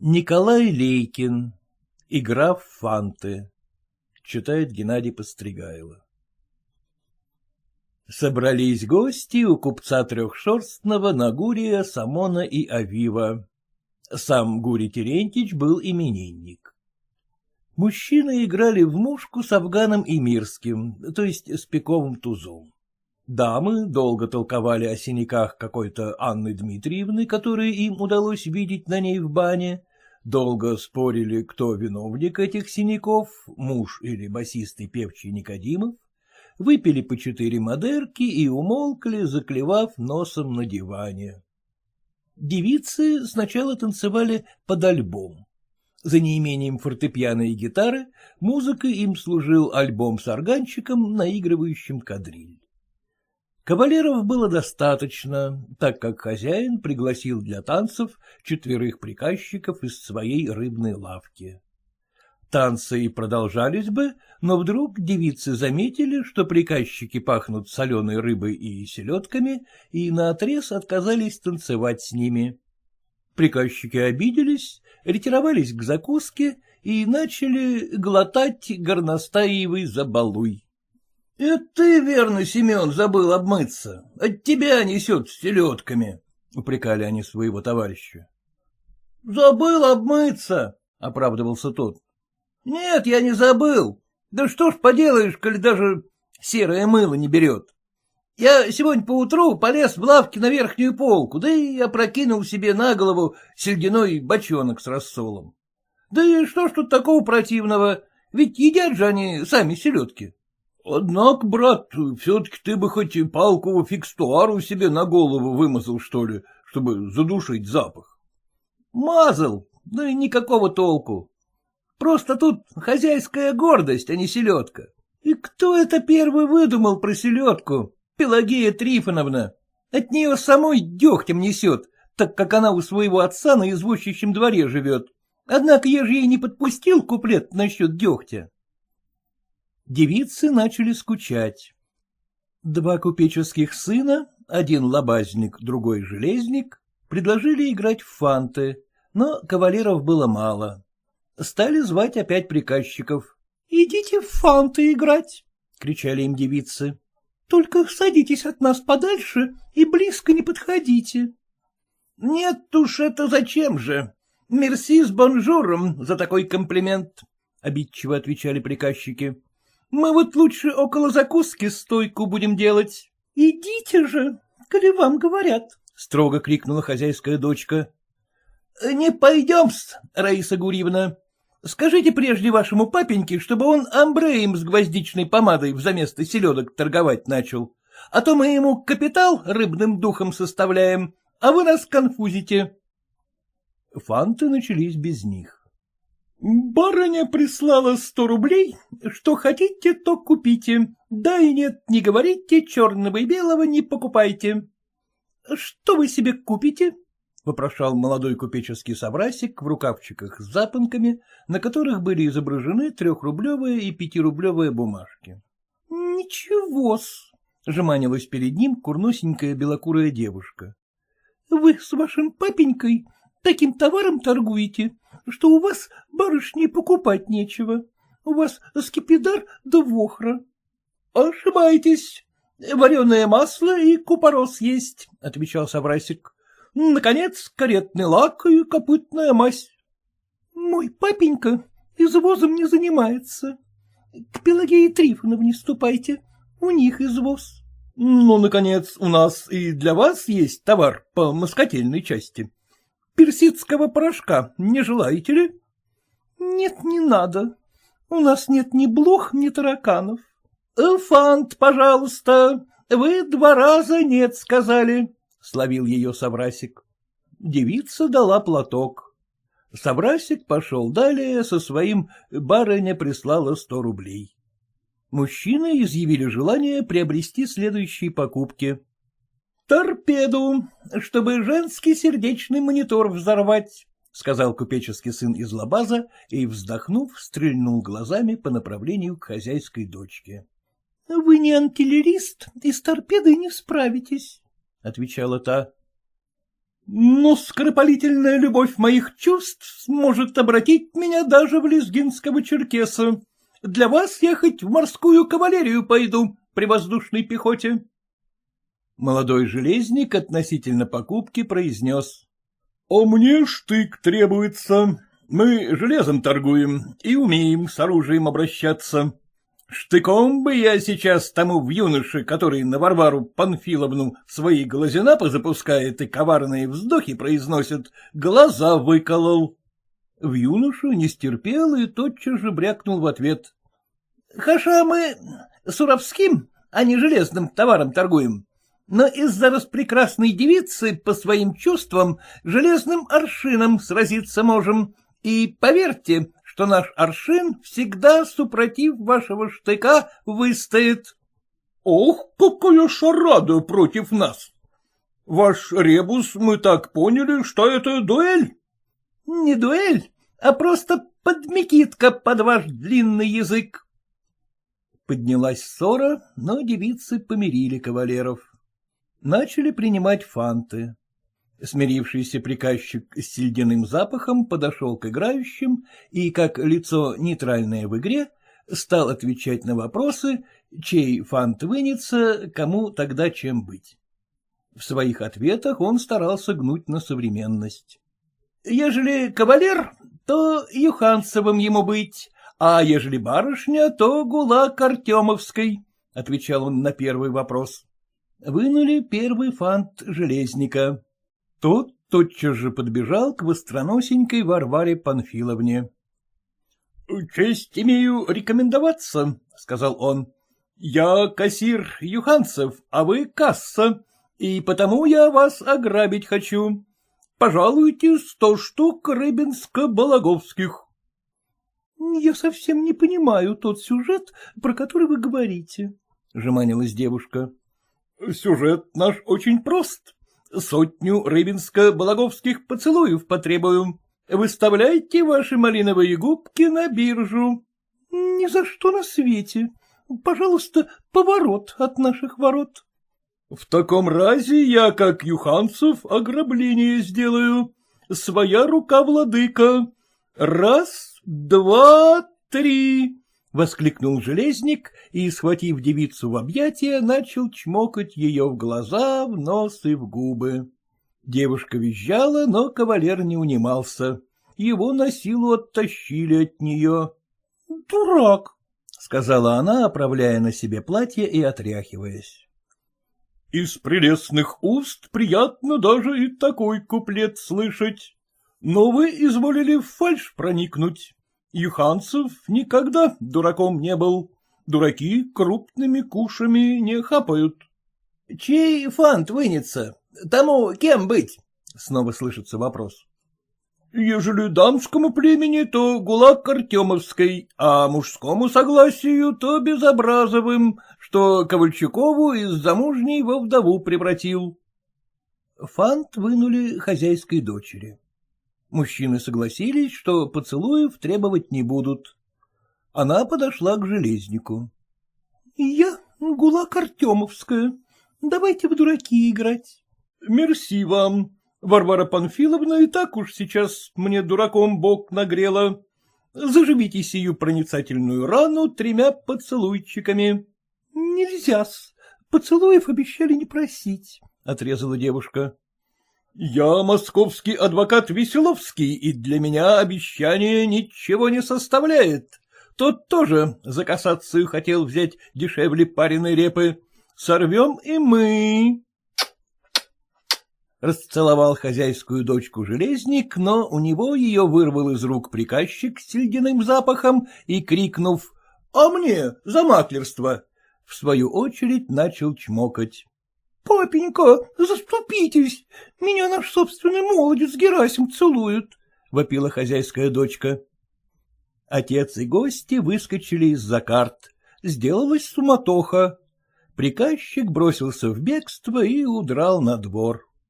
Николай Лейкин. Игра в фанты. Читает Геннадий Постригайло. Собрались гости у купца Трехшерстного на Гурия, Самона и Авива. Сам Гурий Терентьич был именинник. Мужчины играли в мушку с Афганом и Мирским, то есть с пиковым тузом. Дамы долго толковали о синяках какой-то Анны Дмитриевны, которые им удалось видеть на ней в бане, долго спорили, кто виновник этих синяков, муж или басистый певчий Никодимов, выпили по четыре модерки и умолкли, заклевав носом на диване. Девицы сначала танцевали под альбом. За неимением фортепиано и гитары музыкой им служил альбом с органчиком, наигрывающим кадриль. Кавалеров было достаточно, так как хозяин пригласил для танцев четверых приказчиков из своей рыбной лавки. Танцы и продолжались бы, но вдруг девицы заметили, что приказчики пахнут соленой рыбой и селедками, и наотрез отказались танцевать с ними. Приказчики обиделись, ретировались к закуске и начали глотать горностаевый забалуй. — Это ты, верно, Семен, забыл обмыться. От тебя несет с селедками, — упрекали они своего товарища. — Забыл обмыться, — оправдывался тот. — Нет, я не забыл. Да что ж поделаешь, коли даже серое мыло не берет. Я сегодня поутру полез в лавке на верхнюю полку, да и опрокинул себе на голову сельдяной бочонок с рассолом. Да и что ж тут такого противного, ведь едят же они сами селедки. Однако, брат, все-таки ты бы хоть и палку фикстуару себе на голову вымазал, что ли, чтобы задушить запах. Мазал, да и никакого толку. Просто тут хозяйская гордость, а не селедка. И кто это первый выдумал про селедку? Пелагея Трифоновна. От нее самой дегтем несет, так как она у своего отца на извозчищем дворе живет. Однако я же ей не подпустил куплет насчет дегтя. Девицы начали скучать. Два купеческих сына, один лобазник, другой железник, предложили играть в фанты, но кавалеров было мало. Стали звать опять приказчиков. — Идите в фанты играть, — кричали им девицы. — Только садитесь от нас подальше и близко не подходите. — Нет уж, это зачем же? Мерси с бонжуром за такой комплимент, — обидчиво отвечали приказчики. Мы вот лучше около закуски стойку будем делать. — Идите же, коли вам говорят, — строго крикнула хозяйская дочка. — Не пойдем-с, Раиса Гурьевна. Скажите прежде вашему папеньке, чтобы он амбреем с гвоздичной помадой взаместо селедок торговать начал. А то мы ему капитал рыбным духом составляем, а вы нас конфузите. Фанты начались без них. — Барыня прислала сто рублей, что хотите, то купите, да и нет, не говорите, черного и белого не покупайте. — Что вы себе купите? — вопрошал молодой купеческий соврасик в рукавчиках с запонками, на которых были изображены трехрублевые и пятирублевые бумажки. — Ничего-с, — жеманилась перед ним курносенькая белокурая девушка. — Вы с вашим папенькой таким товаром торгуете, что у вас, барышни, покупать нечего. У вас скипидар да вохра. — Ошибаетесь. Вареное масло и купорос есть, — отвечал Саврасик. — Наконец, каретный лак и копытная мазь. — Мой папенька извозом не занимается. К Пелагее Трифоновне ступайте, у них извоз. — Ну, наконец, у нас и для вас есть товар по москотельной части персидского порошка не желаете ли? — Нет, не надо. У нас нет ни блох, ни тараканов. — Фант, пожалуйста. Вы два раза нет сказали, — словил ее Саврасик. Девица дала платок. Саврасик пошел далее, со своим барыня прислала сто рублей. Мужчины изъявили желание приобрести следующие покупки. Торпеду, чтобы женский сердечный монитор взорвать, — сказал купеческий сын из лабаза и, вздохнув, стрельнул глазами по направлению к хозяйской дочке. — Вы не антиллерист и с торпедой не справитесь, — отвечала та. но скоропалительная любовь моих чувств может обратить меня даже в лезгинского черкеса. Для вас я хоть в морскую кавалерию пойду при воздушной пехоте. Молодой железник относительно покупки произнес. — А мне штык требуется. Мы железом торгуем и умеем с оружием обращаться. Штыком бы я сейчас тому в юноше, который на Варвару Панфиловну свои глазенапы запускает и коварные вздохи произносит, глаза выколол. В юношу не стерпел и тотчас же брякнул в ответ. — Хаша мы суровским, а не железным товаром торгуем. Но из-за распрекрасной девицы по своим чувствам железным аршином сразиться можем. И поверьте, что наш аршин всегда, супротив вашего штыка, выстоит. — Ох, какая шарада против нас! Ваш ребус, мы так поняли, что это дуэль? — Не дуэль, а просто подмекитка под ваш длинный язык. Поднялась ссора, но девицы помирили кавалеров. Начали принимать фанты. Смирившийся приказчик с сельдяным запахом подошел к играющим и, как лицо нейтральное в игре, стал отвечать на вопросы, чей фант вынется, кому тогда чем быть. В своих ответах он старался гнуть на современность. Ежели кавалер, то Юханцевым ему быть, а ежели барышня, то гулак Артемовской, — отвечал он на первый вопрос. Вынули первый фант железника. Тот тотчас же подбежал к востроносенькой Варваре Панфиловне. — Честь имею рекомендоваться, — сказал он. — Я кассир Юханцев, а вы касса, и потому я вас ограбить хочу. Пожалуйте сто штук рыбинско-балаговских. — Я совсем не понимаю тот сюжет, про который вы говорите, — жеманилась девушка. — Сюжет наш очень прост, Сотню рыбинско-балаговских поцелуев потребую. Выставляйте ваши малиновые губки на биржу. — Ни за что на свете. Пожалуйста, поворот от наших ворот. — В таком разе я, как Юханцев, ограбление сделаю. Своя рука владыка. Раз, два, три. — воскликнул железник и, схватив девицу в объятия, начал чмокать ее в глаза, в нос и в губы. Девушка визжала, но кавалер не унимался. Его на силу оттащили от нее. — Дурак! — сказала она, оправляя на себе платье и отряхиваясь. — Из прелестных уст приятно даже и такой куплет слышать. Но вы изволили в фальшь проникнуть. Юханцев никогда дураком не был. Дураки крупными кушами не хапают. — Чей фант вынется? Тому кем быть? — снова слышится вопрос. — Ежели дамскому племени, то гулаг Артемовской, а мужскому согласию, то Безобразовым, что Ковальчукову из замужней во вдову превратил. Фант вынули хозяйской дочери. Мужчины согласились, что поцелуев требовать не будут. Она подошла к железнику. — Я гулак Артемовская. Давайте в дураки играть. — Мерси вам. Варвара Панфиловна и так уж сейчас мне дураком бок нагрела. Заживите сию проницательную рану тремя поцелуйчиками. — Нельзя-с. Поцелуев обещали не просить, — отрезала девушка. Я московский адвокат Веселовский, и для меня обещание ничего не составляет. Тот тоже за кассацию хотел взять дешевле пареной репы. Сорвем и мы. Расцеловал хозяйскую дочку железник, но у него ее вырвал из рук приказчик с ледяным запахом и, крикнув «А мне за маклерство!» в свою очередь начал чмокать. — Папенька, заступитесь, меня наш собственный молодец Герасим целует, — вопила хозяйская дочка. Отец и гости выскочили из-за карт. Сделалась суматоха. Приказчик бросился в бегство и удрал на двор.